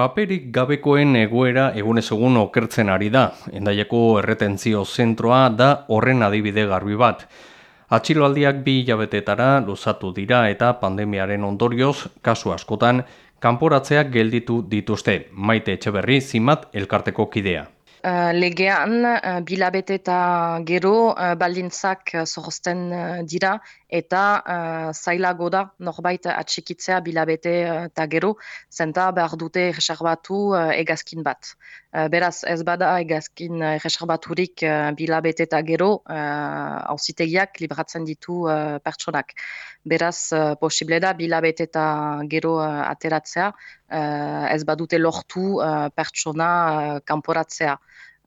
Paperik gabekoen egoera egunez egun okertzen ari da. Endaieko erretentzio zentroa da horren adibide garbi bat. Atxiloaldiak bi hilabetetara luzatu dira eta pandemiaren ondorioz, kasu askotan, kanporatzeak gelditu dituzte. Maite etxeberri zimat elkarteko kidea. Uh, legean uh, bilabete eta gero uh, baldintzak uh, dira eta uh, zailago da norbait atxikitzea bilabete eta gero zenta behar dute reserbatu uh, egazkin bat. beraz ez bada egazkin reserbaturik uh, bilabete eta gero hausitegiak libratzen ditu uh, pertsonak. Beraz uh, posible da bilabete eta gero uh, ateratzea uh, ez badute lortu uh, pertsona uh, kanporatzea.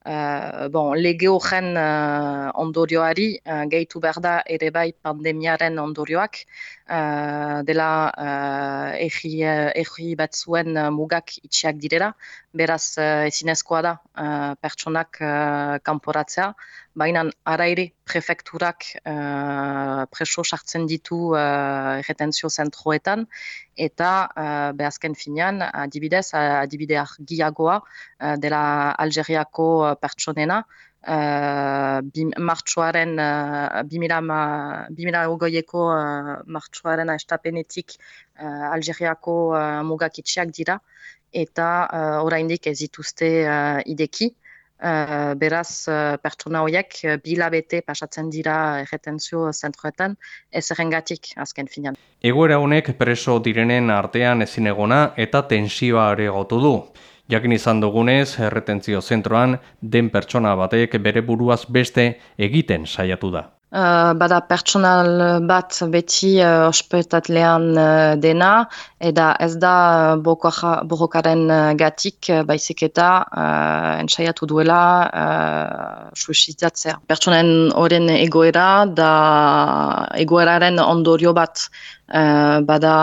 Uh, bon, lege horren uh, ondorioari uh, gehitu behar da ere bai pandemiaren ondorioak. Uh, dela uh, erri, bat zuen mugak itxiak direla, beraz uh, ezinezkoa da uh, pertsonak uh, kanporatzea, baina ara ere prefekturak uh, preso sartzen ditu uh, retenzio zentroetan eta uh, behazken finean adibidez, adibide argiagoa uh, dela Algeriako pertsonena, Uh, bim, martxoaren, uh, bimila ogoieko uh, martxoaren estapenetik uh, Algeriako uh, mugakitxeak dira eta uh, oraindik ez dituzte uh, ideki. Uh, beraz, uh, pertsona horiek uh, bilabete pasatzen dira erretenzio zentroetan ez errengatik azken finan. Egoera honek preso direnen artean ezin egona eta tensioa aregotu du. Jakin izan dugunez, erretentzio zentroan, den pertsona batek bere buruaz beste egiten saiatu da. Uh, bada pertsonal bat beti uh, ospetatlean uh, dena, eta ez da borrokaren uh, gatik uh, baizik eta uh, ensaiatu duela uh, suizidatzea. Pertsonen horren egoera da egoeraren ondorio bat uh, bada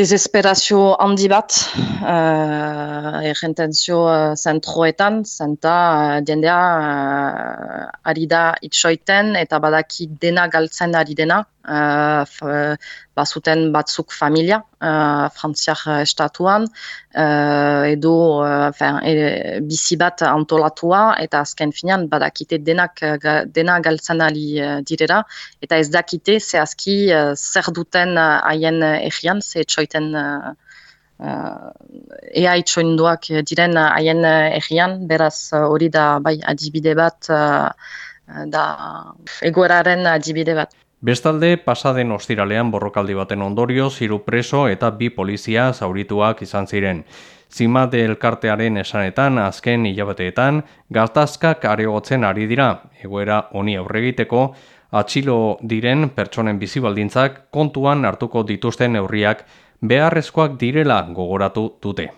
desesperazio handi bat uh, errentenzio uh, zentroetan, zenta uh, jendea uh, ari da itxoiten eta badaki dena galtzen ari dena, uh, bazuten batzuk familia, uh, frantziak estatuan, uh, edo uh, fin, e, bizi bat antolatua, eta azken finean badakite denak, dena galtzen ari direra, eta ez dakite zehazki uh, zer duten haien uh, egian, ze etxoiten uh, uh, ea itxoinduak diren haien egian, beraz hori da bai adibide bat, da egoeraren adibide bat. Bestalde, pasaden ostiralean borrokaldi baten ondorio, ziru preso eta bi polizia zaurituak izan ziren. Zimate elkartearen esanetan, azken hilabeteetan, gaztazkak aregotzen ari dira, egoera honi aurregiteko, atxilo diren pertsonen bizibaldintzak kontuan hartuko dituzten neurriak beharrezkoak direla gogoratu dute.